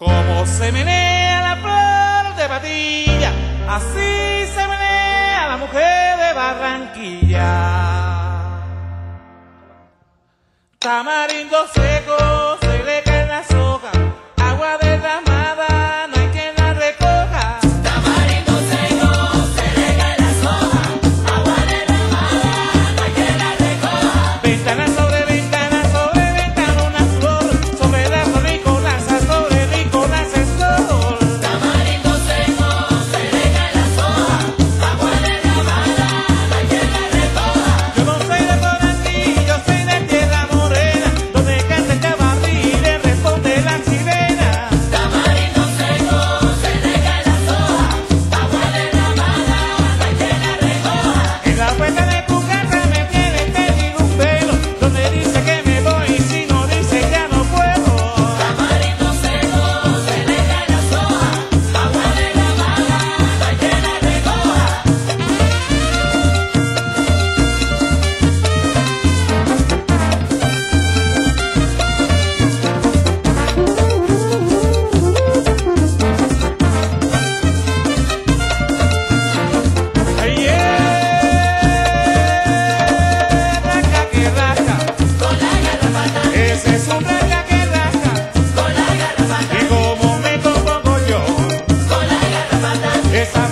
Como se menea la flor de patilla, así se menea la mujer de Barranquilla. Tamarindo seco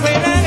say that.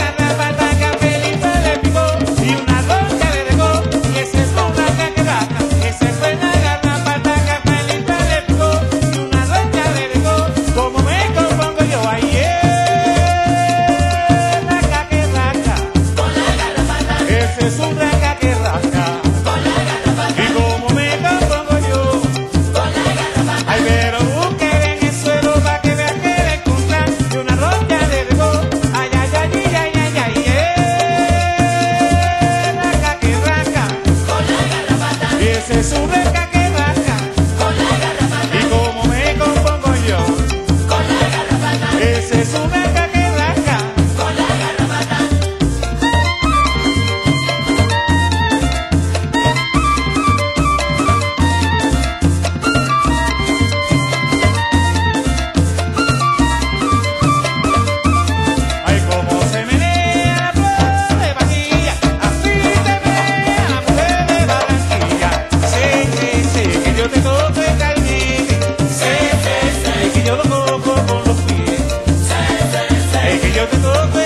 Jesús eu de novo.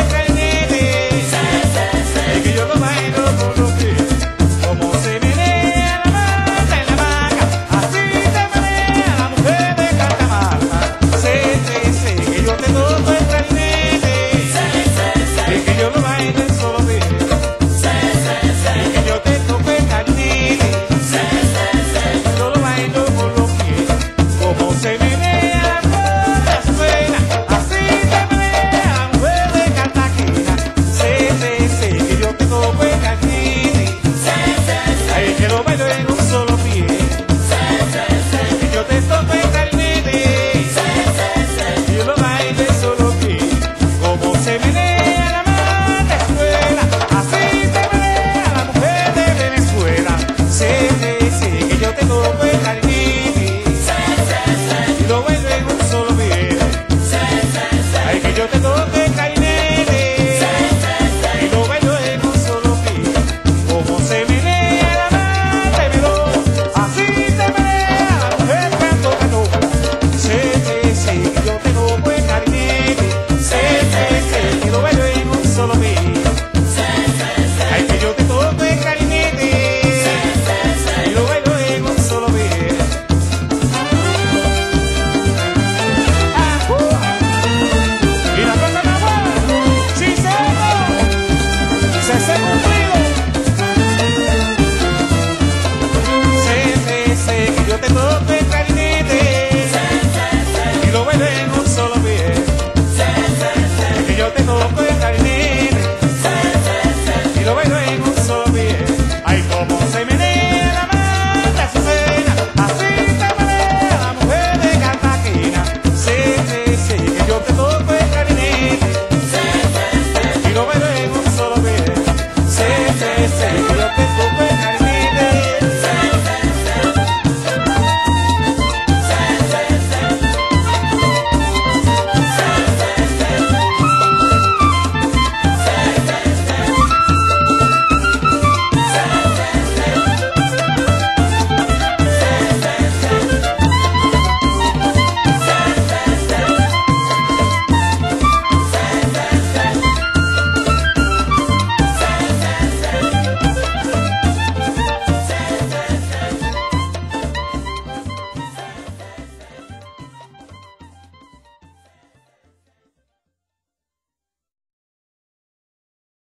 no don't know.